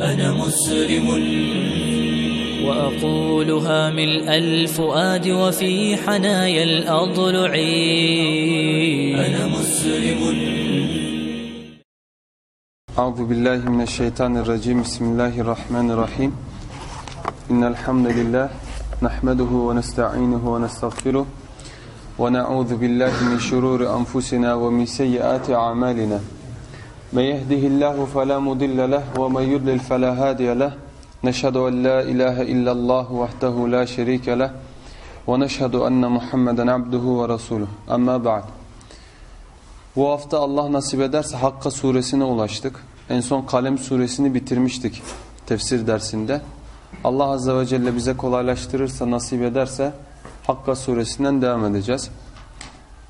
أنا مسلم. وأقولها ملء الفؤاد وفي حنايا الأضلع أنا مسلم. أعوذ بالله من الشيطان الرجيم. بسم الله الرحمن الرحيم. إن الحمد لله نحمده ونستعينه ونستغفره ونعوذ بالله من شرور أنفسنا ومن سيئات أعمالنا. من يهده الله فلا مضل له ومن يضلل فلا هادي له نشهد أن لا إله إلا الله وحده لا شريك له ونشهد أن محمدا عبده ورسوله أما بعد Bu hafta Allah nasip ederse Hakka suresine ulaştık. En son Kalem suresini bitirmiştik tefsir dersinde. Allah Azze ve Celle bize kolaylaştırırsa, nasip ederse Hakka suresinden devam edeceğiz.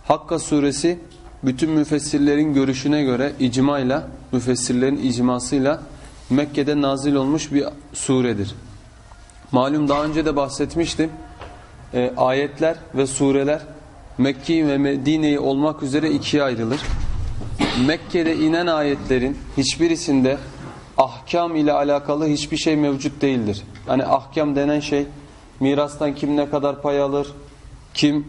Hakka suresi bütün müfessirlerin görüşüne göre icmayla, müfessirlerin icmasıyla Mekke'de nazil olmuş bir suredir. Malum daha önce de bahsetmiştim. E, ayetler ve sureler Mekki ve Medine'yi olmak üzere ikiye ayrılır. Mekke'de inen ayetlerin hiçbirisinde ahkam ile alakalı hiçbir şey mevcut değildir. Hani ahkam denen şey mirastan kim ne kadar pay alır, kim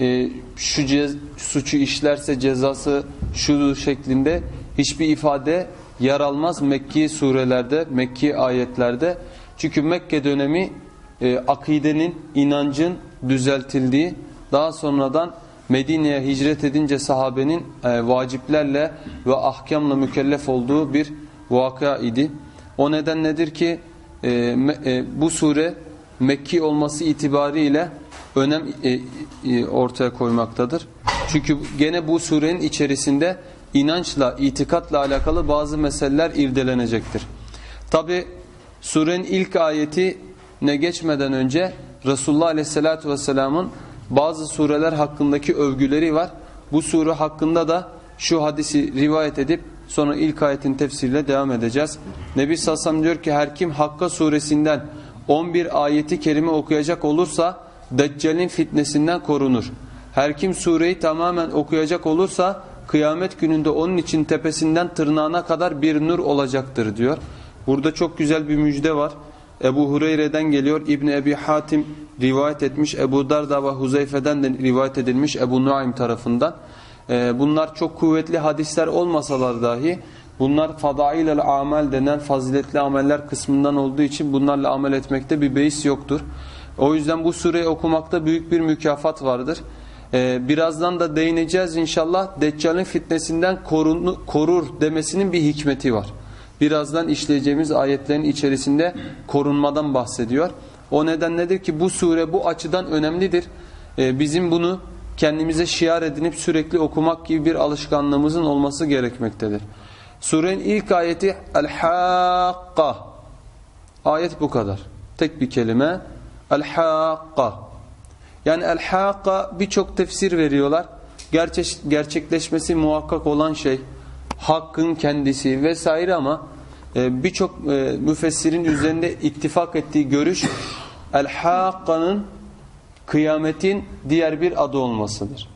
e, şu cez, suçu işlerse cezası şudur şeklinde hiçbir ifade yer almaz Mekki surelerde, Mekki ayetlerde. Çünkü Mekke dönemi e, akidenin, inancın düzeltildiği, daha sonradan Medine'ye hicret edince sahabenin e, vaciplerle ve ahkamla mükellef olduğu bir vaka idi. O neden nedir ki e, e, bu sure Mekki olması itibariyle önem e, e, ortaya koymaktadır. Çünkü gene bu surenin içerisinde inançla, itikatla alakalı bazı meseleler irdelenecektir. Tabi surenin ilk ayeti ne geçmeden önce Resulullah Aleyhisselatü Vesselam'ın bazı sureler hakkındaki övgüleri var. Bu sure hakkında da şu hadisi rivayet edip sonra ilk ayetin tefsiriyle devam edeceğiz. Nebi Sassam diyor ki her kim Hakka suresinden 11 ayeti kerime okuyacak olursa Deccal'in fitnesinden korunur. Her kim sureyi tamamen okuyacak olursa kıyamet gününde onun için tepesinden tırnağına kadar bir nur olacaktır diyor. Burada çok güzel bir müjde var. Ebu Hureyre'den geliyor. İbni Ebi Hatim rivayet etmiş. Ebu Darda ve Huzeyfe'den de rivayet edilmiş Ebu Nuaym tarafından. Ee, bunlar çok kuvvetli hadisler olmasalar dahi bunlar fadailel amel denen faziletli ameller kısmından olduğu için bunlarla amel etmekte bir beis yoktur. O yüzden bu sureyi okumakta büyük bir mükafat vardır. Ee, birazdan da değineceğiz inşallah. Deccal'in fitnesinden korunu, korur demesinin bir hikmeti var. Birazdan işleyeceğimiz ayetlerin içerisinde korunmadan bahsediyor. O neden nedir ki bu sure bu açıdan önemlidir. Ee, bizim bunu kendimize şiar edinip sürekli okumak gibi bir alışkanlığımızın olması gerekmektedir. Surenin ilk ayeti El-Hakka. Ayet bu kadar. Tek bir kelime. El-Hakka. Yani El-Hakka birçok tefsir veriyorlar. Gerçek, gerçekleşmesi muhakkak olan şey hakkın kendisi vesaire ama e, birçok e, müfessirin üzerinde ittifak ettiği görüş El-Hakka'nın kıyametin diğer bir adı olmasıdır.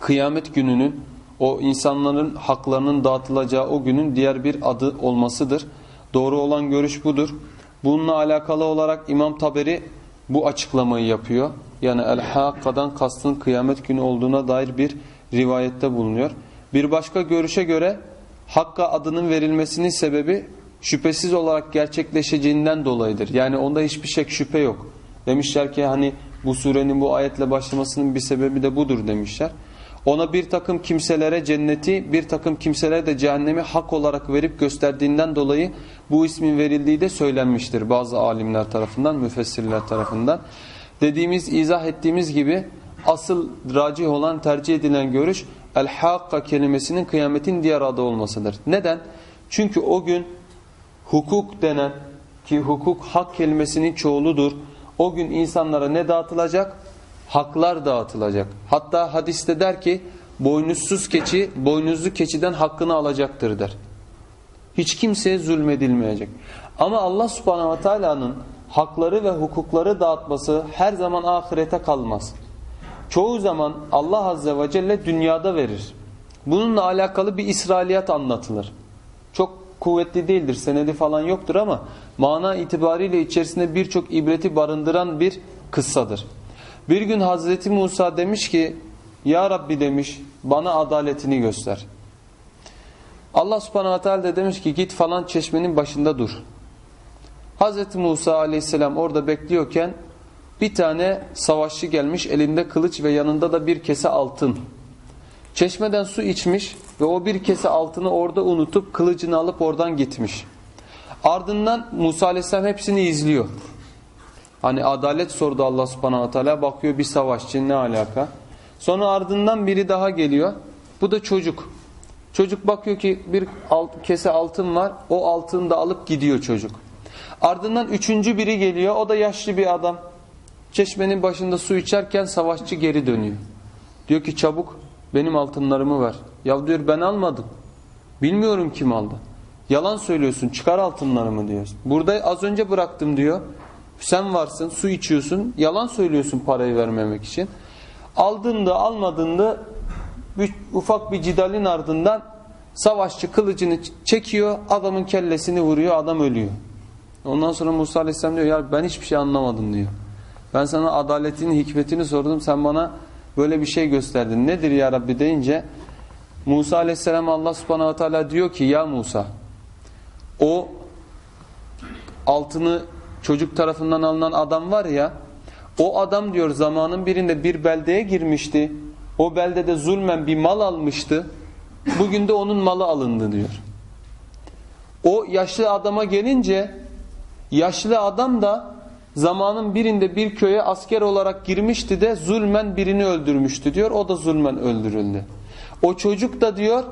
Kıyamet gününün o insanların haklarının dağıtılacağı o günün diğer bir adı olmasıdır. Doğru olan görüş budur. Bununla alakalı olarak İmam Taberi bu açıklamayı yapıyor. Yani El-Hakka'dan kastın kıyamet günü olduğuna dair bir rivayette bulunuyor. Bir başka görüşe göre Hakka adının verilmesinin sebebi şüphesiz olarak gerçekleşeceğinden dolayıdır. Yani onda hiçbir şek şüphe yok. Demişler ki hani bu surenin bu ayetle başlamasının bir sebebi de budur demişler. Ona bir takım kimselere cenneti, bir takım kimselere de cehennemi hak olarak verip gösterdiğinden dolayı bu ismin verildiği de söylenmiştir bazı alimler tarafından, müfessirler tarafından. Dediğimiz, izah ettiğimiz gibi asıl racih olan tercih edilen görüş El-Hakka kelimesinin kıyametin diğer adı olmasıdır. Neden? Çünkü o gün hukuk denen ki hukuk hak kelimesinin çoğuludur. O gün insanlara ne dağıtılacak? Haklar dağıtılacak. Hatta hadiste der ki boynuzsuz keçi boynuzlu keçiden hakkını alacaktır der. Hiç kimseye zulmedilmeyecek. Ama Allah subhanahu ve teala'nın hakları ve hukukları dağıtması her zaman ahirete kalmaz. Çoğu zaman Allah azze ve celle dünyada verir. Bununla alakalı bir İsrailiyat anlatılır. Çok kuvvetli değildir. Senedi falan yoktur ama mana itibariyle içerisinde birçok ibreti barındıran bir kıssadır. Bir gün Hazreti Musa demiş ki Ya Rabbi demiş bana adaletini göster. Allah subhanahu teala de demiş ki git falan çeşmenin başında dur. Hazreti Musa aleyhisselam orada bekliyorken bir tane savaşçı gelmiş elinde kılıç ve yanında da bir kese altın. Çeşmeden su içmiş ve o bir kese altını orada unutup kılıcını alıp oradan gitmiş. Ardından Musa aleyhisselam hepsini izliyor. Hani adalet sordu Allah subhanahu teala bakıyor bir savaşçı ne alaka. Sonra ardından biri daha geliyor. Bu da çocuk. Çocuk bakıyor ki bir kese altın var. O altını da alıp gidiyor çocuk. Ardından üçüncü biri geliyor. O da yaşlı bir adam. Çeşmenin başında su içerken savaşçı geri dönüyor. Diyor ki çabuk benim altınlarımı ver. Ya diyor ben almadım. Bilmiyorum kim aldı. Yalan söylüyorsun çıkar altınlarımı diyor. Burada az önce bıraktım diyor. Sen varsın su içiyorsun. Yalan söylüyorsun parayı vermemek için. Aldığında almadığında bir, ufak bir cidalin ardından savaşçı kılıcını çekiyor. Adamın kellesini vuruyor. Adam ölüyor. Ondan sonra Musa Aleyhisselam diyor ya ben hiçbir şey anlamadım diyor. Ben sana adaletini, hikmetini sordum. Sen bana böyle bir şey gösterdin. Nedir ya Rabbi deyince Musa Aleyhisselam Allah subhanahu teala diyor ki ya Musa o altını çocuk tarafından alınan adam var ya o adam diyor zamanın birinde bir beldeye girmişti. O beldede zulmen bir mal almıştı. Bugün de onun malı alındı diyor. O yaşlı adama gelince yaşlı adam da zamanın birinde bir köye asker olarak girmişti de zulmen birini öldürmüştü diyor. O da zulmen öldürüldü. O çocuk da diyor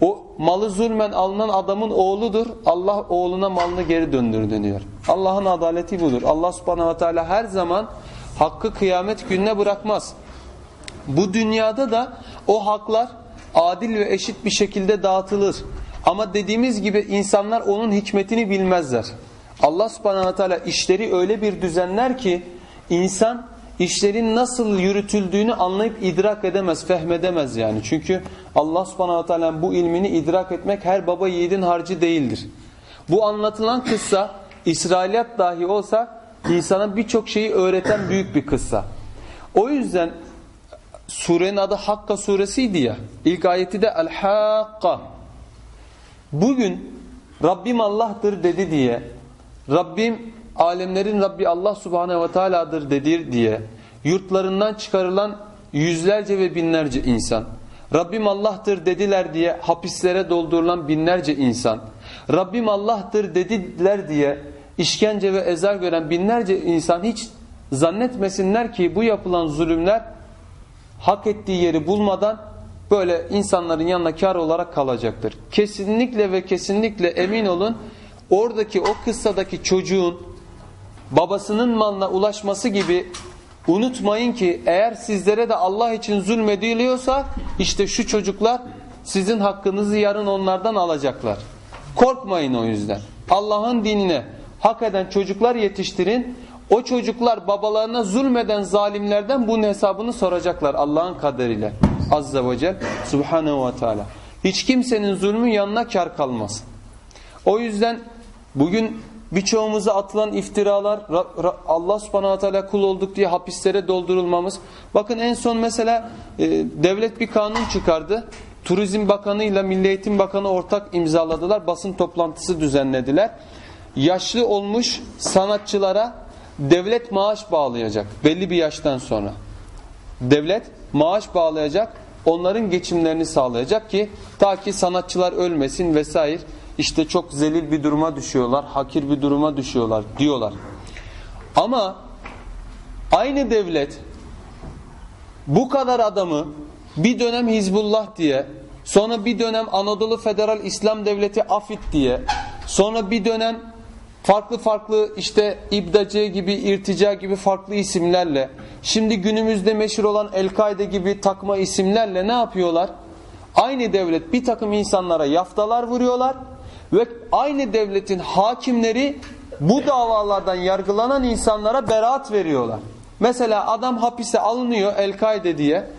o malı zulmen alınan adamın oğludur. Allah oğluna malını geri döndürdü diyor. Allah'ın adaleti budur. Allah subhanahu ve teala her zaman hakkı kıyamet gününe bırakmaz. Bu dünyada da o haklar adil ve eşit bir şekilde dağıtılır. Ama dediğimiz gibi insanlar onun hikmetini bilmezler. Allah subhanahu teala işleri öyle bir düzenler ki insan işlerin nasıl yürütüldüğünü anlayıp idrak edemez, fehmedemez yani. Çünkü Allah subhanahu teala bu ilmini idrak etmek her baba yiğidin harcı değildir. Bu anlatılan kıssa İsrailiyat dahi olsa insana birçok şeyi öğreten büyük bir kıssa. O yüzden surenin adı Hakka suresiydi ya. İlk ayeti de El-Hakka. Bugün Rabbim Allah'tır dedi diye Rabbim alemlerin Rabbi Allah Subhanahu ve Teala'dır dedir diye yurtlarından çıkarılan yüzlerce ve binlerce insan Rabbim Allah'tır dediler diye hapislere doldurulan binlerce insan Rabbim Allah'tır dediler diye işkence ve ezar gören binlerce insan hiç zannetmesinler ki bu yapılan zulümler hak ettiği yeri bulmadan böyle insanların yanına kar olarak kalacaktır. Kesinlikle ve kesinlikle emin olun oradaki o kıssadaki çocuğun babasının malına ulaşması gibi unutmayın ki eğer sizlere de Allah için zulmediliyorsa işte şu çocuklar sizin hakkınızı yarın onlardan alacaklar. Korkmayın o yüzden. Allah'ın dinine hak eden çocuklar yetiştirin. O çocuklar babalarına zulmeden zalimlerden bunun hesabını soracaklar Allah'ın kaderiyle. Azze ve Celle Subhanahu ve Teala. Hiç kimsenin zulmü yanına kar kalmaz. O yüzden bugün birçoğumuza atılan iftiralar Allah subhanahu teala kul olduk diye hapislere doldurulmamız. Bakın en son mesela e, devlet bir kanun çıkardı. Turizm Bakanı ile Milli Eğitim Bakanı ortak imzaladılar. Basın toplantısı düzenlediler. Yaşlı olmuş sanatçılara devlet maaş bağlayacak belli bir yaştan sonra. Devlet maaş bağlayacak, onların geçimlerini sağlayacak ki ta ki sanatçılar ölmesin vesaire. İşte çok zelil bir duruma düşüyorlar, hakir bir duruma düşüyorlar diyorlar. Ama aynı devlet bu kadar adamı bir dönem Hizbullah diye, sonra bir dönem Anadolu Federal İslam Devleti AFİD diye, sonra bir dönem farklı farklı işte İbdacı gibi, irtica gibi farklı isimlerle, şimdi günümüzde meşhur olan El-Kaide gibi takma isimlerle ne yapıyorlar? Aynı devlet bir takım insanlara yaftalar vuruyorlar ve aynı devletin hakimleri bu davalardan yargılanan insanlara beraat veriyorlar. Mesela adam hapise alınıyor El-Kaide diye.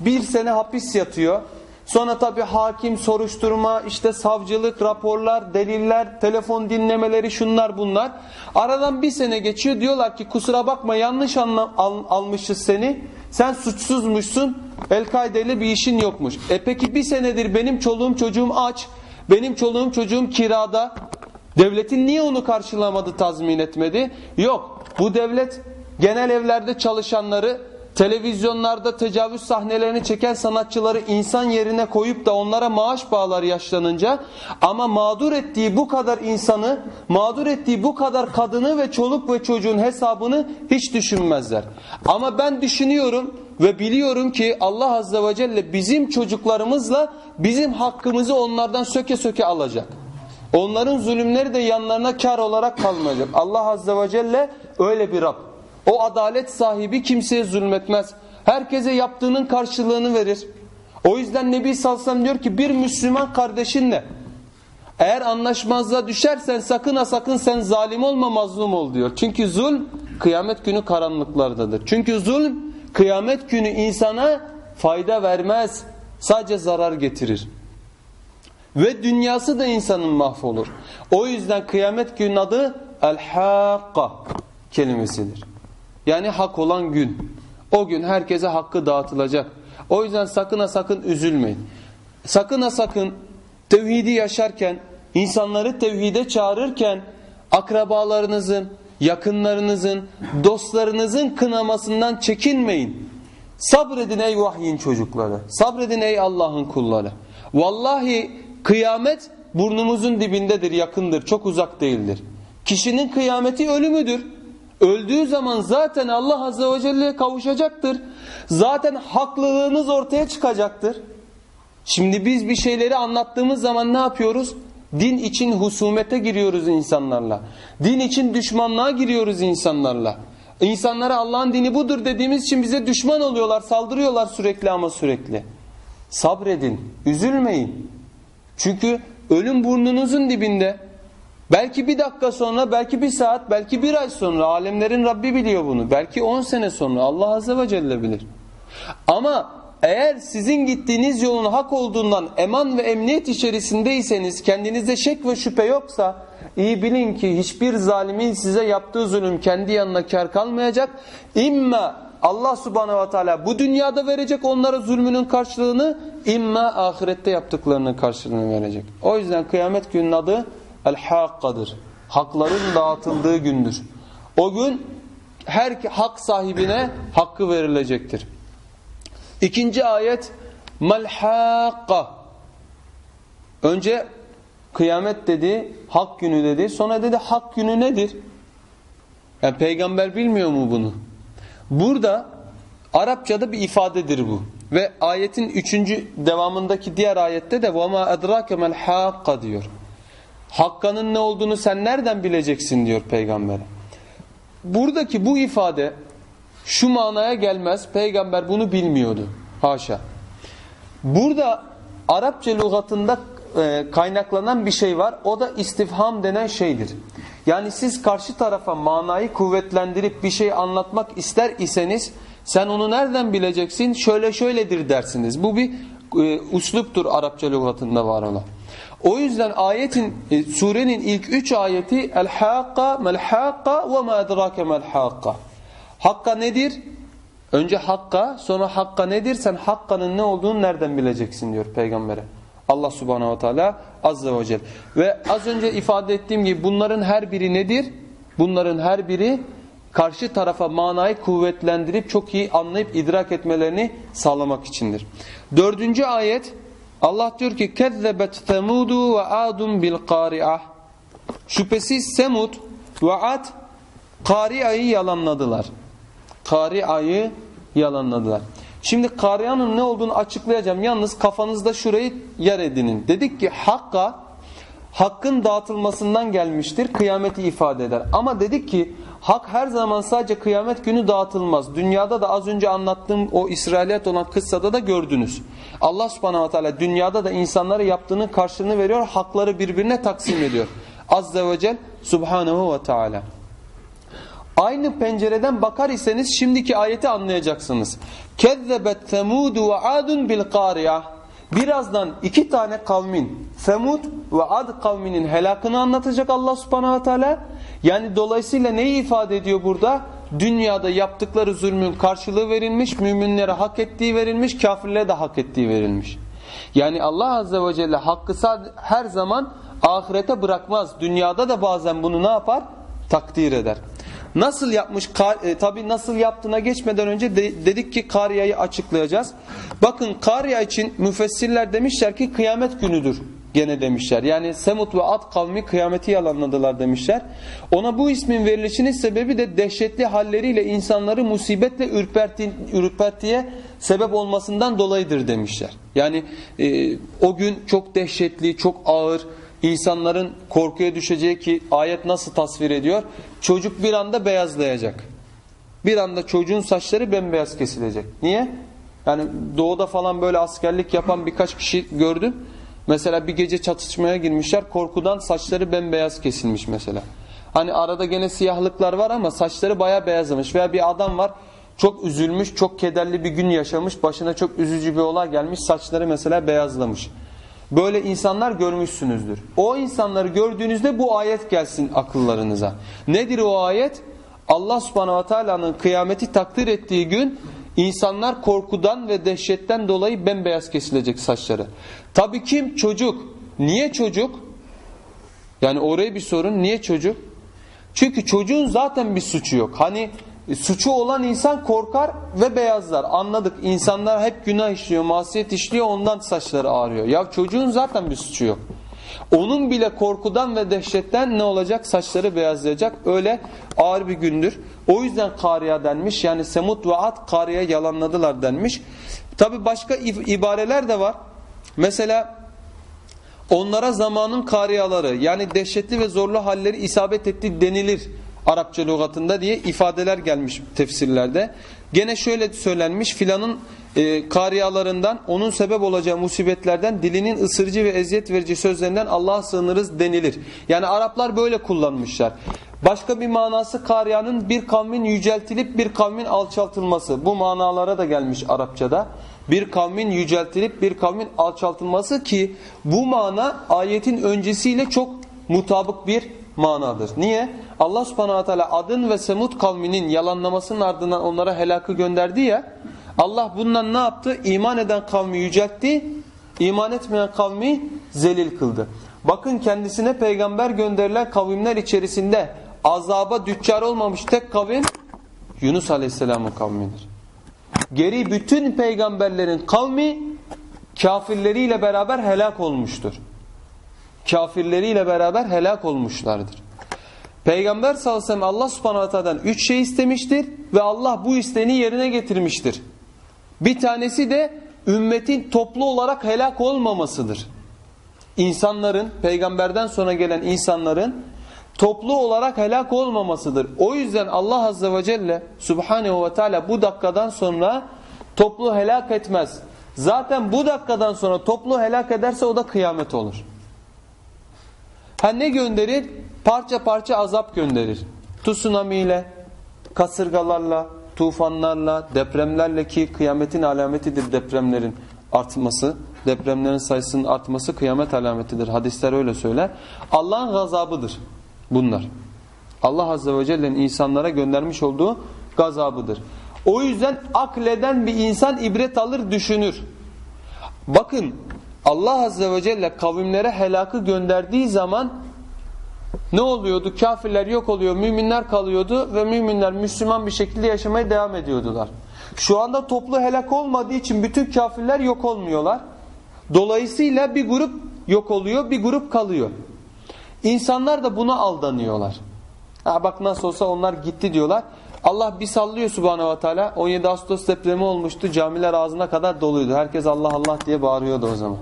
Bir sene hapis yatıyor. Sonra tabi hakim, soruşturma, işte savcılık, raporlar, deliller, telefon dinlemeleri şunlar bunlar. Aradan bir sene geçiyor diyorlar ki kusura bakma yanlış anla, al, almışız seni. Sen suçsuzmuşsun. El-Kaide ile bir işin yokmuş. E peki bir senedir benim çoluğum çocuğum aç. Benim çoluğum çocuğum kirada. Devletin niye onu karşılamadı, tazmin etmedi? Yok. Bu devlet genel evlerde çalışanları, televizyonlarda tecavüz sahnelerini çeken sanatçıları insan yerine koyup da onlara maaş bağlar yaşlanınca ama mağdur ettiği bu kadar insanı, mağdur ettiği bu kadar kadını ve çoluk ve çocuğun hesabını hiç düşünmezler. Ama ben düşünüyorum ve biliyorum ki Allah Azze ve Celle bizim çocuklarımızla bizim hakkımızı onlardan söke söke alacak. Onların zulümleri de yanlarına kar olarak kalmayacak. Allah Azze ve Celle öyle bir Rab. O adalet sahibi kimseye zulmetmez. Herkese yaptığının karşılığını verir. O yüzden Nebi Salsam diyor ki bir Müslüman kardeşinle eğer anlaşmazlığa düşersen sakın ha sakın sen zalim olma mazlum ol diyor. Çünkü zulm kıyamet günü karanlıklardadır. Çünkü zulm kıyamet günü insana fayda vermez. Sadece zarar getirir. Ve dünyası da insanın mahvolur. O yüzden kıyamet günün adı El-Hakka kelimesidir. Yani hak olan gün. O gün herkese hakkı dağıtılacak. O yüzden sakın ha sakın üzülmeyin. Sakın ha sakın tevhidi yaşarken, insanları tevhide çağırırken akrabalarınızın, yakınlarınızın, dostlarınızın kınamasından çekinmeyin. Sabredin ey vahyin çocukları. Sabredin ey Allah'ın kulları. Vallahi kıyamet burnumuzun dibindedir, yakındır, çok uzak değildir. Kişinin kıyameti ölümüdür. Öldüğü zaman zaten Allah Azze ve Celle'ye kavuşacaktır. Zaten haklılığınız ortaya çıkacaktır. Şimdi biz bir şeyleri anlattığımız zaman ne yapıyoruz? Din için husumete giriyoruz insanlarla. Din için düşmanlığa giriyoruz insanlarla. İnsanlara Allah'ın dini budur dediğimiz için bize düşman oluyorlar, saldırıyorlar sürekli ama sürekli. Sabredin, üzülmeyin. Çünkü ölüm burnunuzun dibinde. Belki bir dakika sonra, belki bir saat, belki bir ay sonra alemlerin Rabbi biliyor bunu. Belki on sene sonra Allah Azze ve Celle bilir. Ama eğer sizin gittiğiniz yolun hak olduğundan eman ve emniyet içerisindeyseniz, kendinizde şek ve şüphe yoksa iyi bilin ki hiçbir zalimin size yaptığı zulüm kendi yanına kar kalmayacak. İmma Allah subhanehu ve teala bu dünyada verecek onlara zulmünün karşılığını, imma ahirette yaptıklarının karşılığını verecek. O yüzden kıyamet günün adı El-Hakka'dır. Hakların dağıtıldığı gündür. O gün her hak sahibine hakkı verilecektir. İkinci ayet Mal-Hakka Önce kıyamet dedi, hak günü dedi. Sonra dedi hak günü nedir? Yani peygamber bilmiyor mu bunu? Burada Arapçada bir ifadedir bu. Ve ayetin üçüncü devamındaki diğer ayette de وَمَا اَدْرَاكَ مَا الْحَاقَّ diyor. Hakkanın ne olduğunu sen nereden bileceksin diyor peygamber. Buradaki bu ifade şu manaya gelmez. Peygamber bunu bilmiyordu. Haşa. Burada Arapça lügatında e, kaynaklanan bir şey var. O da istifham denen şeydir. Yani siz karşı tarafa manayı kuvvetlendirip bir şey anlatmak ister iseniz sen onu nereden bileceksin? Şöyle şöyledir dersiniz. Bu bir e, usluptur Arapça lügatında var olan. O yüzden ayetin, e, surenin ilk üç ayeti El-Hakka, Mel-Hakka ve ma edrake mel-Hakka. Hakka nedir? Önce Hakka, sonra Hakka nedir? Sen Hakka'nın ne olduğunu nereden bileceksin diyor peygambere. Allah subhanehu ve teala azze ve celle. Ve az önce ifade ettiğim gibi bunların her biri nedir? Bunların her biri karşı tarafa manayı kuvvetlendirip çok iyi anlayıp idrak etmelerini sağlamak içindir. Dördüncü ayet Allah diyor ki kezzebet semudu ve adun bil qari'ah. Şüphesiz Semud ve Ad Kari'ayı yalanladılar. Kari'ayı yalanladılar. Şimdi Kari'anın ne olduğunu açıklayacağım. Yalnız kafanızda şurayı yer edinin. Dedik ki Hakka hakkın dağıtılmasından gelmiştir. Kıyameti ifade eder. Ama dedik ki hak her zaman sadece kıyamet günü dağıtılmaz. Dünyada da az önce anlattığım o İsrailiyet olan kıssada da gördünüz. Allah subhanahu wa ta'ala dünyada da insanlara yaptığının karşılığını veriyor. Hakları birbirine taksim ediyor. Azze ve cel subhanahu ve ta'ala. Aynı pencereden bakar iseniz şimdiki ayeti anlayacaksınız. Kezzebet semudu ve adun bil qariyah. Birazdan iki tane kavmin Semud ve Ad kavminin helakını anlatacak Allah subhanahu teala. Yani dolayısıyla neyi ifade ediyor burada? Dünyada yaptıkları zulmün karşılığı verilmiş, müminlere hak ettiği verilmiş, kafirlere de hak ettiği verilmiş. Yani Allah azze ve celle hakkı her zaman ahirete bırakmaz. Dünyada da bazen bunu ne yapar? Takdir eder. Nasıl yapmış? E, Tabi nasıl yaptığına geçmeden önce de, dedik ki Kariya'yı açıklayacağız. Bakın Kariya için müfessirler demişler ki kıyamet günüdür gene demişler. Yani Semut ve Ad kavmi kıyameti yalanladılar demişler. Ona bu ismin verilişinin sebebi de dehşetli halleriyle insanları musibetle ürperti, ürpertiye sebep olmasından dolayıdır demişler. Yani e, o gün çok dehşetli, çok ağır, insanların korkuya düşeceği ki ayet nasıl tasvir ediyor? Çocuk bir anda beyazlayacak. Bir anda çocuğun saçları bembeyaz kesilecek. Niye? Yani doğuda falan böyle askerlik yapan birkaç kişi gördüm. Mesela bir gece çatışmaya girmişler. Korkudan saçları bembeyaz kesilmiş mesela. Hani arada gene siyahlıklar var ama saçları baya beyazlamış. Veya bir adam var çok üzülmüş, çok kederli bir gün yaşamış. Başına çok üzücü bir olay gelmiş. Saçları mesela beyazlamış. Böyle insanlar görmüşsünüzdür. O insanları gördüğünüzde bu ayet gelsin akıllarınıza. Nedir o ayet? Allah subhanahu wa ta'ala'nın kıyameti takdir ettiği gün insanlar korkudan ve dehşetten dolayı bembeyaz kesilecek saçları. Tabii kim? Çocuk. Niye çocuk? Yani oraya bir sorun. Niye çocuk? Çünkü çocuğun zaten bir suçu yok. Hani e, suçu olan insan korkar ve beyazlar. Anladık. İnsanlar hep günah işliyor, masiyet işliyor ondan saçları ağrıyor. Ya çocuğun zaten bir suçu yok. Onun bile korkudan ve dehşetten ne olacak? Saçları beyazlayacak. Öyle ağır bir gündür. O yüzden Kariya denmiş. Yani Semut ve Ad Kariya yalanladılar denmiş. Tabi başka ibareler de var. Mesela onlara zamanın kariyaları yani dehşetli ve zorlu halleri isabet etti denilir Arapça lügatında diye ifadeler gelmiş tefsirlerde. Gene şöyle söylenmiş filanın e, kariyalarından onun sebep olacağı musibetlerden dilinin ısırıcı ve eziyet verici sözlerinden Allah'a sığınırız denilir. Yani Araplar böyle kullanmışlar. Başka bir manası kariyanın bir kavmin yüceltilip bir kavmin alçaltılması. Bu manalara da gelmiş Arapçada. Bir kavmin yüceltilip bir kavmin alçaltılması ki bu mana ayetin öncesiyle çok mutabık bir manadır. Niye? Allah subhanahu teala adın ve semut kavminin yalanlamasının ardından onlara helakı gönderdi ya. Allah bundan ne yaptı? İman eden kavmi yüceltti, iman etmeyen kavmi zelil kıldı. Bakın kendisine peygamber gönderilen kavimler içerisinde azaba düçar olmamış tek kavim Yunus Aleyhisselam'ın kavmidir. Geri bütün peygamberlerin kavmi kafirleriyle beraber helak olmuştur. Kafirleriyle beraber helak olmuşlardır. Peygamber sallallahu aleyhi ve sellem Allah subhanahu teala'dan üç şey istemiştir ve Allah bu isteğini yerine getirmiştir. Bir tanesi de ümmetin toplu olarak helak olmamasıdır. İnsanların, peygamberden sonra gelen insanların toplu olarak helak olmamasıdır. O yüzden Allah azze ve celle subhanehu ve teala bu dakikadan sonra toplu helak etmez. Zaten bu dakikadan sonra toplu helak ederse o da kıyamet olur. Ha ne gönderir? Parça parça azap gönderir. Tsunami kasırgalarla, tufanlarla, depremlerle ki kıyametin alametidir depremlerin artması. Depremlerin sayısının artması kıyamet alametidir. Hadisler öyle söyler. Allah'ın gazabıdır bunlar. Allah Azze ve Celle'nin insanlara göndermiş olduğu gazabıdır. O yüzden akleden bir insan ibret alır düşünür. Bakın Allah Azze ve Celle kavimlere helakı gönderdiği zaman ne oluyordu? Kafirler yok oluyor, müminler kalıyordu ve müminler Müslüman bir şekilde yaşamaya devam ediyordular. Şu anda toplu helak olmadığı için bütün kafirler yok olmuyorlar. Dolayısıyla bir grup yok oluyor, bir grup kalıyor. İnsanlar da buna aldanıyorlar. Ha bak nasıl olsa onlar gitti diyorlar. Allah bir sallıyor subhanehu ve teala. 17 Ağustos depremi olmuştu. Camiler ağzına kadar doluydu. Herkes Allah Allah diye bağırıyordu o zaman.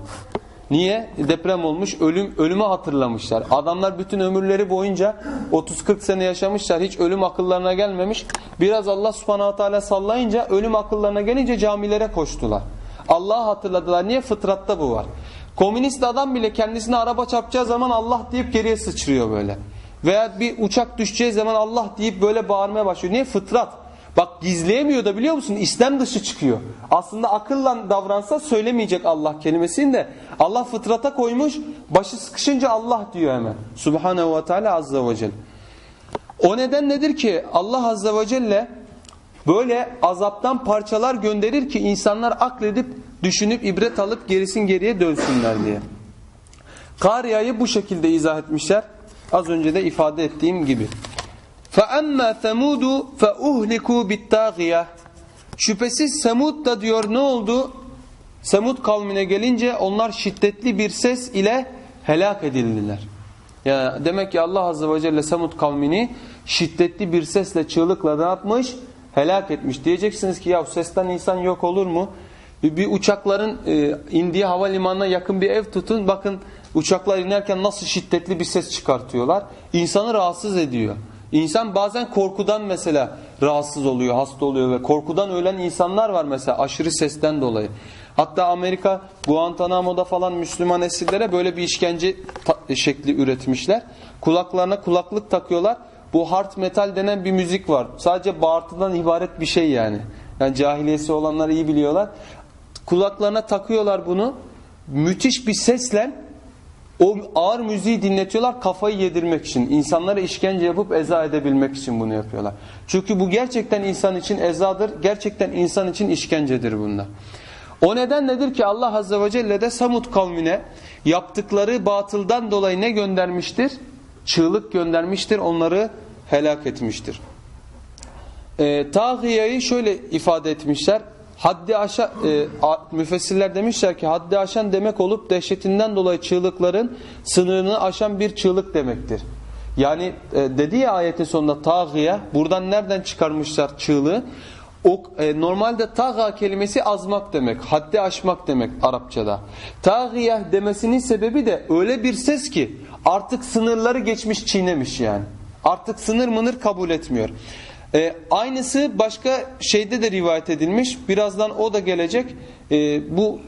Niye? Deprem olmuş, ölüm ölümü hatırlamışlar. Adamlar bütün ömürleri boyunca 30-40 sene yaşamışlar. Hiç ölüm akıllarına gelmemiş. Biraz Allah subhanahu teala sallayınca ölüm akıllarına gelince camilere koştular. Allah'ı hatırladılar. Niye? Fıtratta bu var. Komünist adam bile kendisine araba çarpacağı zaman Allah deyip geriye sıçrıyor böyle. Veya bir uçak düşeceği zaman Allah deyip böyle bağırmaya başlıyor. Niye? Fıtrat. Bak gizleyemiyor da biliyor musun? İslam dışı çıkıyor. Aslında akılla davransa söylemeyecek Allah kelimesini de. Allah fıtrata koymuş. Başı sıkışınca Allah diyor hemen. Subhanehu ve Teala Azze ve Celle. O neden nedir ki Allah Azze ve Celle böyle azaptan parçalar gönderir ki insanlar akledip düşünüp ibret alıp gerisin geriye dönsünler diye. Kariyayı bu şekilde izah etmişler. Az önce de ifade ettiğim gibi. فَأَمَّا ثَمُودُ فَاُهْلِكُوا بِالتَّاغِيَةِ Şüphesiz Semud da diyor ne oldu? Semud kavmine gelince onlar şiddetli bir ses ile helak edildiler. Yani demek ki Allah Azze ve Celle Semud kavmini şiddetli bir sesle çığlıkla ne yapmış? Helak etmiş. Diyeceksiniz ki ya sesten insan yok olur mu? Bir uçakların e, indiği havalimanına yakın bir ev tutun. Bakın uçaklar inerken nasıl şiddetli bir ses çıkartıyorlar. İnsanı rahatsız ediyor. İnsan bazen korkudan mesela rahatsız oluyor, hasta oluyor ve korkudan ölen insanlar var mesela aşırı sesten dolayı. Hatta Amerika Guantanamo'da falan Müslüman esirlere böyle bir işkence şekli üretmişler. Kulaklarına kulaklık takıyorlar. Bu hard metal denen bir müzik var. Sadece bağırtıdan ibaret bir şey yani. Yani cahiliyesi olanlar iyi biliyorlar. Kulaklarına takıyorlar bunu. Müthiş bir sesle o ağır müziği dinletiyorlar kafayı yedirmek için. İnsanlara işkence yapıp eza edebilmek için bunu yapıyorlar. Çünkü bu gerçekten insan için ezadır. Gerçekten insan için işkencedir bunlar. O neden nedir ki Allah Azze ve Celle de Samud kavmine yaptıkları batıldan dolayı ne göndermiştir? Çığlık göndermiştir. Onları helak etmiştir. E, Tağiyayı şöyle ifade etmişler. Haddi aşan, e, müfessirler demişler ki haddi aşan demek olup dehşetinden dolayı çığlıkların sınırını aşan bir çığlık demektir. Yani e, dedi ya ayetin sonunda tağiye buradan nereden çıkarmışlar çığlığı? O, e, normalde taga kelimesi azmak demek, haddi aşmak demek Arapçada. Tağiye demesinin sebebi de öyle bir ses ki artık sınırları geçmiş çiğnemiş yani. Artık sınır mınır kabul etmiyor. E, aynısı başka şeyde de rivayet edilmiş. Birazdan o da gelecek. E, bu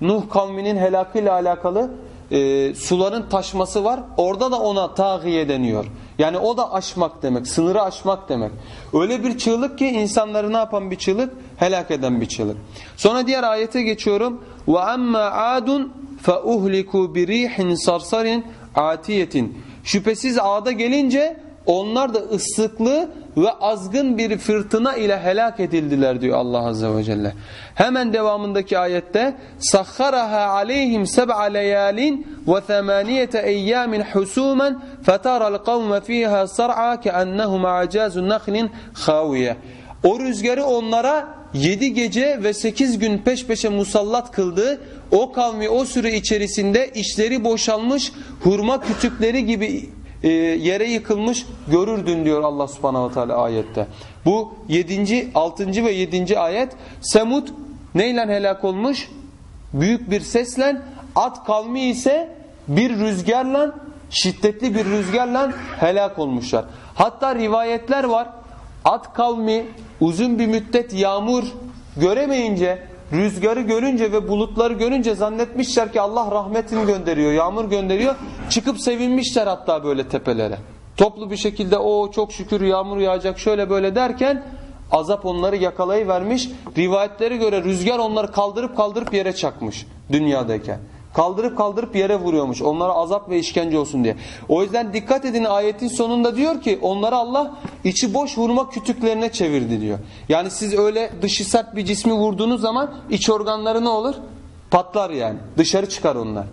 Nuh kavminin helakıyla alakalı e, suların taşması var. Orada da ona tağiye deniyor. Yani o da aşmak demek. Sınırı aşmak demek. Öyle bir çığlık ki insanları ne yapan bir çığlık? Helak eden bir çığlık. Sonra diğer ayete geçiyorum. وَأَمَّا عَادٌ فَاُهْلِكُوا بِرِيحٍ صَرْصَرٍ عَاتِيَةٍ Şüphesiz ağda gelince onlar da ıslıklı ve azgın bir fırtına ile helak edildiler diyor Allah Azze ve Celle. Hemen devamındaki ayette سَخَّرَهَا عَلَيْهِمْ سَبْعَ لَيَالٍ وَثَمَانِيَةَ اَيَّامٍ حُسُومًا فَتَرَى الْقَوْمَ ف۪يهَا سَرْعَا كَأَنَّهُمْ عَجَازُ نَخْلٍ خَاوِيَةٍ O rüzgarı onlara yedi gece ve sekiz gün peş peşe musallat kıldı. O kavmi o süre içerisinde içleri boşalmış hurma kütükleri gibi e, yere yıkılmış görürdün diyor Allah subhanahu teala ayette. Bu 7. 6. ve 7. ayet Semud neyle helak olmuş? Büyük bir sesle at kavmi ise bir rüzgarla şiddetli bir rüzgarla helak olmuşlar. Hatta rivayetler var. At kavmi uzun bir müddet yağmur göremeyince rüzgarı görünce ve bulutları görünce zannetmişler ki Allah rahmetini gönderiyor, yağmur gönderiyor. Çıkıp sevinmişler hatta böyle tepelere. Toplu bir şekilde o çok şükür yağmur yağacak şöyle böyle derken azap onları yakalayıvermiş. Rivayetlere göre rüzgar onları kaldırıp kaldırıp yere çakmış dünyadayken. Kaldırıp kaldırıp yere vuruyormuş. Onlara azap ve işkence olsun diye. O yüzden dikkat edin ayetin sonunda diyor ki onları Allah içi boş vurma kütüklerine çevirdi diyor. Yani siz öyle dışı sert bir cismi vurduğunuz zaman iç organları ne olur? Patlar yani. Dışarı çıkar onlar.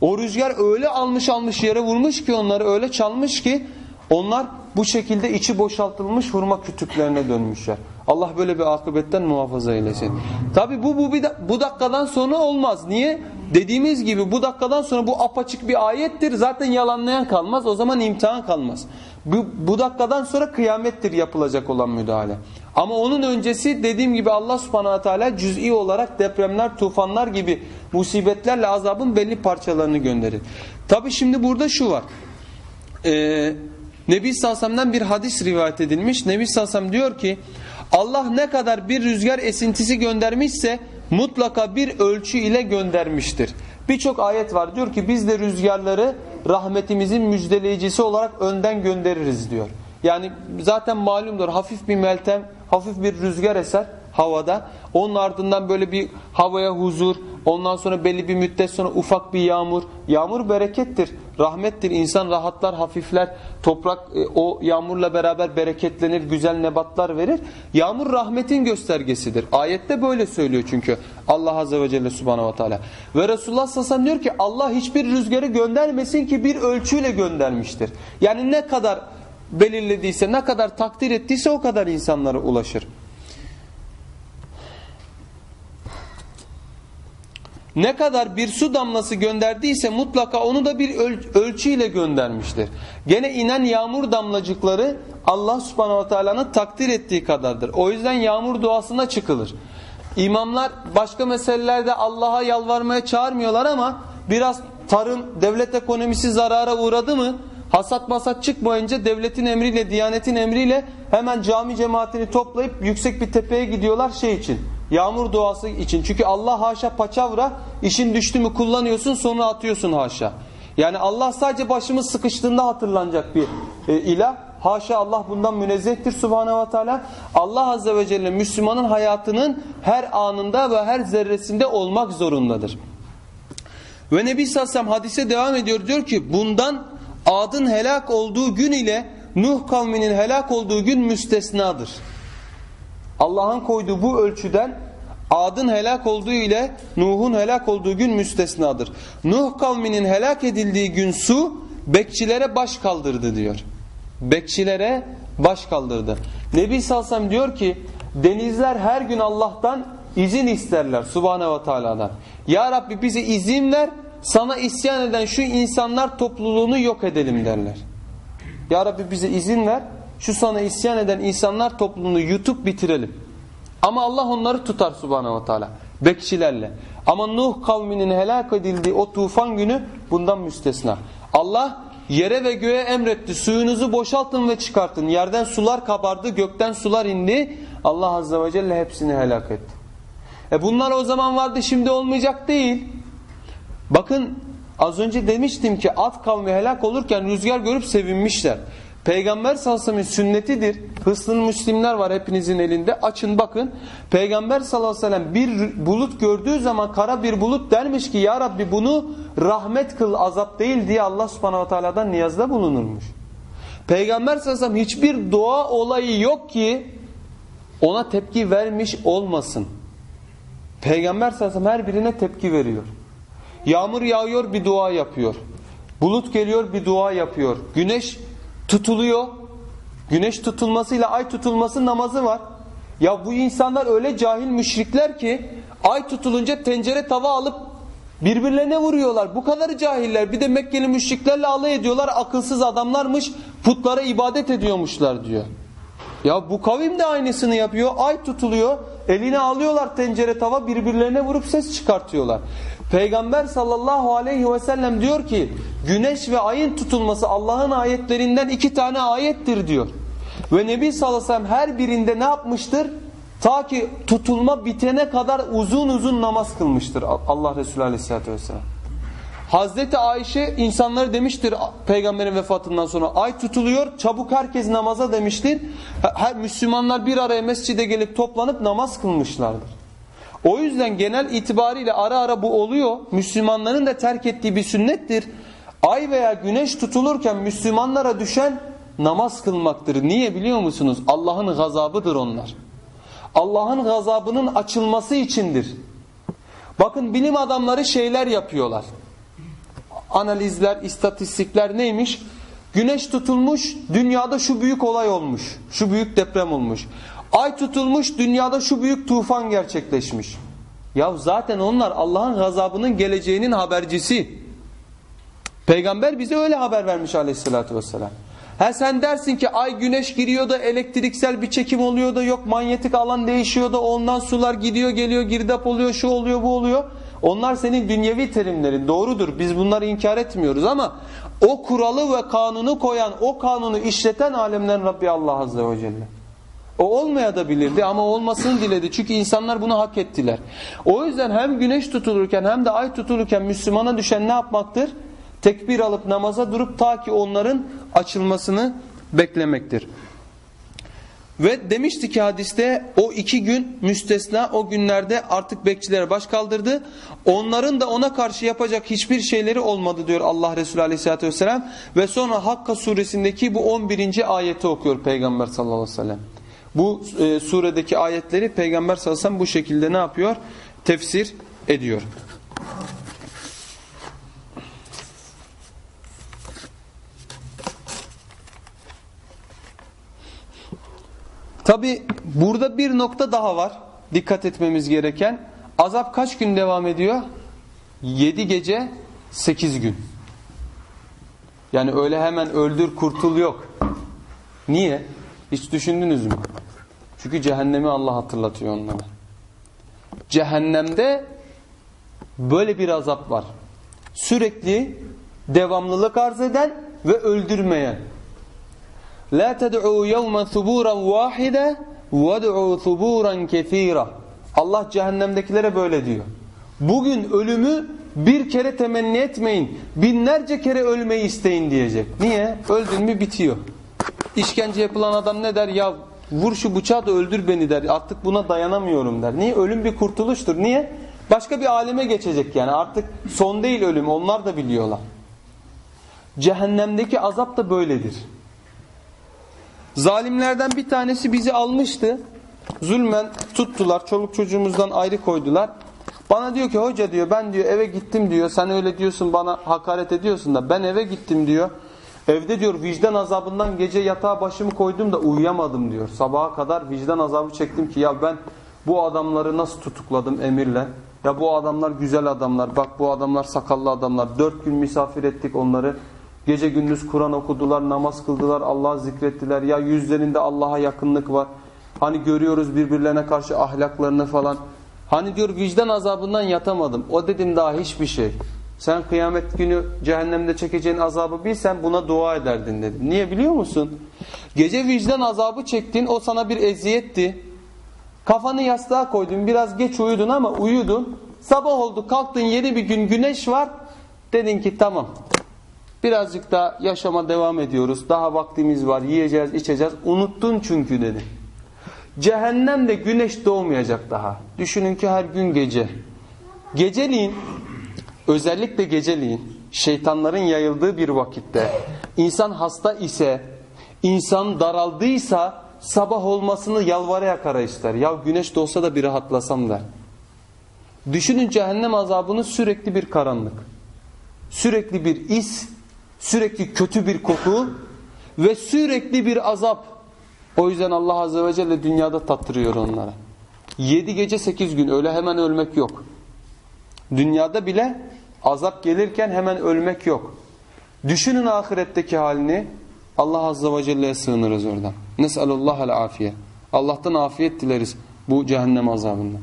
O rüzgar öyle almış almış yere vurmuş ki onları öyle çalmış ki onlar bu şekilde içi boşaltılmış hurma kütüklerine dönmüşler. Allah böyle bir akıbetten muhafaza eylesin. Tabi bu, bu, bu dakikadan sonra olmaz. Niye? Dediğimiz gibi bu dakikadan sonra bu apaçık bir ayettir. Zaten yalanlayan kalmaz. O zaman imtihan kalmaz. Bu, bu dakikadan sonra kıyamettir yapılacak olan müdahale. Ama onun öncesi dediğim gibi Allah subhanahu teala cüz'i olarak depremler, tufanlar gibi musibetlerle azabın belli parçalarını gönderir. Tabi şimdi burada şu var. Ee, Nebi Salsam'dan bir hadis rivayet edilmiş. Nebi Salsam diyor ki Allah ne kadar bir rüzgar esintisi göndermişse mutlaka bir ölçü ile göndermiştir. Birçok ayet var diyor ki biz de rüzgarları rahmetimizin müjdeleyicisi olarak önden göndeririz diyor. Yani zaten malumdur hafif bir meltem hafif bir rüzgar eser havada. Onun ardından böyle bir havaya huzur, ondan sonra belli bir müddet sonra ufak bir yağmur. Yağmur berekettir, rahmettir. İnsan rahatlar, hafifler. Toprak e, o yağmurla beraber bereketlenir, güzel nebatlar verir. Yağmur rahmetin göstergesidir. Ayette böyle söylüyor çünkü Allah Azze ve Celle Subhanahu ve Teala. Ve Resulullah sellem diyor ki Allah hiçbir rüzgarı göndermesin ki bir ölçüyle göndermiştir. Yani ne kadar belirlediyse, ne kadar takdir ettiyse o kadar insanlara ulaşır. Ne kadar bir su damlası gönderdiyse mutlaka onu da bir öl ölçüyle göndermiştir. Gene inen yağmur damlacıkları Allah subhanahu teala'nın takdir ettiği kadardır. O yüzden yağmur duasına çıkılır. İmamlar başka meselelerde Allah'a yalvarmaya çağırmıyorlar ama biraz tarım, devlet ekonomisi zarara uğradı mı hasat masat çıkmayınca devletin emriyle, diyanetin emriyle hemen cami cemaatini toplayıp yüksek bir tepeye gidiyorlar şey için. Yağmur duası için. Çünkü Allah haşa paçavra işin düştü mü kullanıyorsun sonra atıyorsun haşa. Yani Allah sadece başımız sıkıştığında hatırlanacak bir e, ilah. Haşa Allah bundan münezzehtir subhanehu ve teala. Allah azze ve celle Müslümanın hayatının her anında ve her zerresinde olmak zorundadır. Ve Nebi Sassam hadise devam ediyor diyor ki bundan Ad'ın helak olduğu gün ile Nuh kavminin helak olduğu gün müstesnadır. Allah'ın koyduğu bu ölçüden Ad'ın helak olduğu ile Nuh'un helak olduğu gün müstesnadır. Nuh kavminin helak edildiği gün su bekçilere baş kaldırdı diyor. Bekçilere baş kaldırdı. Nebi Salsam diyor ki denizler her gün Allah'tan izin isterler Subhanahu ve Teala'dan. Ya Rabbi bize izin ver sana isyan eden şu insanlar topluluğunu yok edelim derler. Ya Rabbi bize izin ver şu sana isyan eden insanlar topluluğunu yutup bitirelim. Ama Allah onları tutar subhanahu teala. Bekçilerle. Ama Nuh kavminin helak edildiği o tufan günü bundan müstesna. Allah yere ve göğe emretti. Suyunuzu boşaltın ve çıkartın. Yerden sular kabardı, gökten sular indi. Allah azze ve celle hepsini helak etti. E bunlar o zaman vardı şimdi olmayacak değil. Bakın az önce demiştim ki at kavmi helak olurken rüzgar görüp sevinmişler. Peygamber sallallahu aleyhi ve sellem sünnetidir. Hısnın Müslimler var hepinizin elinde. Açın bakın. Peygamber sallallahu aleyhi ve sellem bir bulut gördüğü zaman kara bir bulut dermiş ki Ya Rabbi bunu rahmet kıl azap değil diye Allah subhanahu teala'dan niyazda bulunurmuş. Peygamber sallallahu aleyhi ve sellem hiçbir doğa olayı yok ki ona tepki vermiş olmasın. Peygamber sallallahu aleyhi ve sellem her birine tepki veriyor. Yağmur yağıyor bir dua yapıyor. Bulut geliyor bir dua yapıyor. Güneş tutuluyor. Güneş tutulmasıyla ay tutulması namazı var. Ya bu insanlar öyle cahil müşrikler ki ay tutulunca tencere tava alıp birbirlerine vuruyorlar. Bu kadarı cahiller. Bir de Mekkeli müşriklerle alay ediyorlar. Akılsız adamlarmış. Putlara ibadet ediyormuşlar diyor. Ya bu kavim de aynısını yapıyor. Ay tutuluyor. Eline alıyorlar tencere tava birbirlerine vurup ses çıkartıyorlar. Peygamber sallallahu aleyhi ve sellem diyor ki güneş ve ayın tutulması Allah'ın ayetlerinden iki tane ayettir diyor. Ve Nebi sallallahu aleyhi ve sellem her birinde ne yapmıştır? Ta ki tutulma bitene kadar uzun uzun namaz kılmıştır Allah Resulü aleyhissalatü vesselam. Hazreti Ayşe insanları demiştir peygamberin vefatından sonra ay tutuluyor çabuk herkes namaza demiştir. Her Müslümanlar bir araya mescide gelip toplanıp namaz kılmışlardır. O yüzden genel itibariyle ara ara bu oluyor. Müslümanların da terk ettiği bir sünnettir. Ay veya güneş tutulurken Müslümanlara düşen namaz kılmaktır. Niye biliyor musunuz? Allah'ın gazabıdır onlar. Allah'ın gazabının açılması içindir. Bakın bilim adamları şeyler yapıyorlar. Analizler, istatistikler neymiş? Güneş tutulmuş, dünyada şu büyük olay olmuş. Şu büyük deprem olmuş. Ay tutulmuş, dünyada şu büyük tufan gerçekleşmiş. Ya zaten onlar Allah'ın gazabının geleceğinin habercisi. Peygamber bize öyle haber vermiş aleyhissalatü vesselam. Ha sen dersin ki ay güneş giriyor da elektriksel bir çekim oluyor da yok manyetik alan değişiyor da ondan sular gidiyor geliyor girdap oluyor şu oluyor bu oluyor. Onlar senin dünyevi terimlerin doğrudur biz bunları inkar etmiyoruz ama o kuralı ve kanunu koyan o kanunu işleten alemlerin Rabbi Allah Azze ve Celle. O olmaya da bilirdi ama olmasını diledi. Çünkü insanlar bunu hak ettiler. O yüzden hem güneş tutulurken hem de ay tutulurken Müslümana düşen ne yapmaktır? Tekbir alıp namaza durup ta ki onların açılmasını beklemektir. Ve demişti ki hadiste o iki gün müstesna o günlerde artık bekçilere baş kaldırdı. Onların da ona karşı yapacak hiçbir şeyleri olmadı diyor Allah Resulü Aleyhisselatü vesselam. Ve sonra Hakka suresindeki bu 11. ayeti okuyor Peygamber sallallahu aleyhi ve sellem. Bu e, suredeki ayetleri Peygamber sallallahu bu şekilde ne yapıyor? Tefsir ediyor. Tabi burada bir nokta daha var. Dikkat etmemiz gereken. Azap kaç gün devam ediyor? 7 gece 8 gün. Yani öyle hemen öldür kurtul yok. Niye? Hiç düşündünüz mü? Çünkü cehennemi Allah hatırlatıyor onlara. Cehennemde böyle bir azap var. Sürekli devamlılık arz eden ve öldürmeyen. La ted'u yevmen thuburan vahide ved'u thuburan kethira. Allah cehennemdekilere böyle diyor. Bugün ölümü bir kere temenni etmeyin. Binlerce kere ölmeyi isteyin diyecek. Niye? Öldün mü bitiyor. İşkence yapılan adam ne der? Ya vur şu bıçağı da öldür beni der. Artık buna dayanamıyorum der. Niye? Ölüm bir kurtuluştur. Niye? Başka bir aleme geçecek yani. Artık son değil ölüm. Onlar da biliyorlar. Cehennemdeki azap da böyledir. Zalimlerden bir tanesi bizi almıştı. Zulmen tuttular. Çoluk çocuğumuzdan ayrı koydular. Bana diyor ki hoca diyor ben diyor eve gittim diyor. Sen öyle diyorsun bana hakaret ediyorsun da ben eve gittim diyor. Evde diyor vicdan azabından gece yatağa başımı koydum da uyuyamadım diyor. Sabaha kadar vicdan azabı çektim ki ya ben bu adamları nasıl tutukladım emirle. Ya bu adamlar güzel adamlar. Bak bu adamlar sakallı adamlar. Dört gün misafir ettik onları. Gece gündüz Kur'an okudular, namaz kıldılar, Allah'ı zikrettiler. Ya yüzlerinde Allah'a yakınlık var. Hani görüyoruz birbirlerine karşı ahlaklarını falan. Hani diyor vicdan azabından yatamadım. O dedim daha hiçbir şey. Sen kıyamet günü cehennemde çekeceğin azabı bilsen buna dua ederdin dedim. Niye biliyor musun? Gece vicdan azabı çektin o sana bir eziyetti. Kafanı yastığa koydun biraz geç uyudun ama uyudun. Sabah oldu kalktın yeni bir gün güneş var. Dedin ki tamam birazcık daha yaşama devam ediyoruz. Daha vaktimiz var yiyeceğiz içeceğiz. Unuttun çünkü dedi. Cehennemde güneş doğmayacak daha. Düşünün ki her gün gece. Geceliğin özellikle geceliğin şeytanların yayıldığı bir vakitte insan hasta ise insan daraldıysa sabah olmasını yalvara yakara ister. Ya güneş doğsa da bir rahatlasam der. Düşünün cehennem azabının sürekli bir karanlık. Sürekli bir is, sürekli kötü bir koku ve sürekli bir azap. O yüzden Allah Azze ve Celle dünyada tattırıyor onlara. Yedi gece sekiz gün öyle hemen ölmek yok. Dünyada bile azap gelirken hemen ölmek yok. Düşünün ahiretteki halini. Allah Azze ve Celle'ye sığınırız oradan. Nes'alullahal afiye. Allah'tan afiyet dileriz bu cehennem azabından.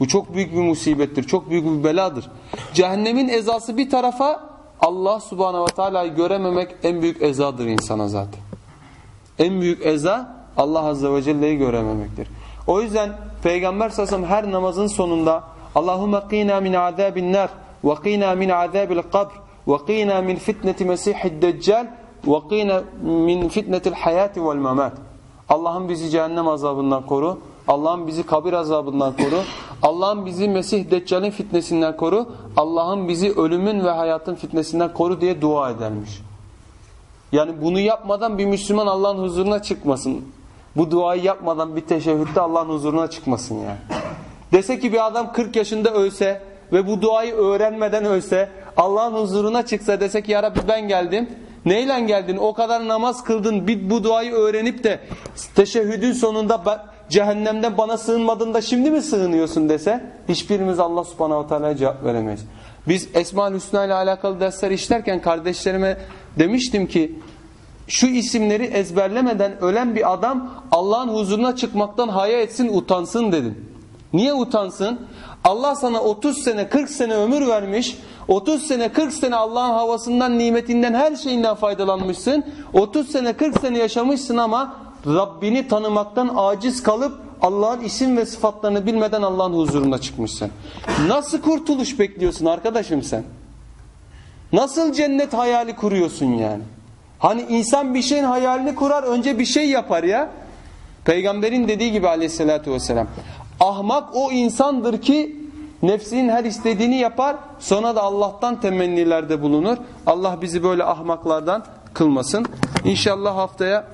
Bu çok büyük bir musibettir. Çok büyük bir beladır. Cehennemin ezası bir tarafa Allah subhanehu ve teala'yı görememek en büyük ezadır insana zaten. En büyük eza Allah azze ve celle'yi görememektir. O yüzden Peygamber sallallahu her namazın sonunda Allahümme qina min azabin nar ve qina min azabil kabr ve qina min fitneti mesihid deccal ve qina min fitnetil hayati vel memat. Allah'ım bizi cehennem azabından koru. Allah'ım bizi kabir azabından koru. Allah'ım bizi Mesih Deccal'in fitnesinden koru. Allah'ım bizi ölümün ve hayatın fitnesinden koru diye dua edermiş. Yani bunu yapmadan bir Müslüman Allah'ın huzuruna çıkmasın. Bu duayı yapmadan bir teşehhütte Allah'ın huzuruna çıkmasın yani. Dese ki bir adam 40 yaşında ölse ve bu duayı öğrenmeden ölse Allah'ın huzuruna çıksa dese ki ya Rabbi ben geldim. Neyle geldin? O kadar namaz kıldın. Bir bu duayı öğrenip de teşehhüdün sonunda cehennemden bana sığınmadın da şimdi mi sığınıyorsun dese hiçbirimiz Allah subhanahu teala'ya cevap veremeyiz. Biz Esma-ül Hüsna ile alakalı dersler işlerken kardeşlerime demiştim ki şu isimleri ezberlemeden ölen bir adam Allah'ın huzuruna çıkmaktan haya etsin utansın dedim. Niye utansın? Allah sana 30 sene 40 sene ömür vermiş. 30 sene 40 sene Allah'ın havasından nimetinden her şeyinden faydalanmışsın. 30 sene 40 sene yaşamışsın ama Rabbini tanımaktan aciz kalıp Allah'ın isim ve sıfatlarını bilmeden Allah'ın huzuruna çıkmışsın. Nasıl kurtuluş bekliyorsun arkadaşım sen? Nasıl cennet hayali kuruyorsun yani? Hani insan bir şeyin hayalini kurar önce bir şey yapar ya. Peygamberin dediği gibi aleyhissalatü vesselam. Ahmak o insandır ki nefsinin her istediğini yapar sonra da Allah'tan temennilerde bulunur. Allah bizi böyle ahmaklardan kılmasın. İnşallah haftaya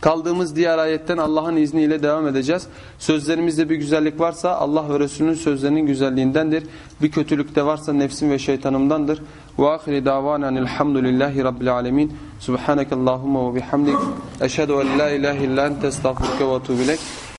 Kaldığımız diğer ayetten Allah'ın izniyle devam edeceğiz. Sözlerimizde bir güzellik varsa Allah ve Resulünün sözlerinin güzelliğindendir. Bir kötülük de varsa nefsim ve şeytanımdandır. Ve ahiri davanen elhamdülillahi rabbil alemin. Subhaneke Allahumma ve bihamdik. Eşhedü en la ilahe illa ente estağfurke ve etûbü ilek.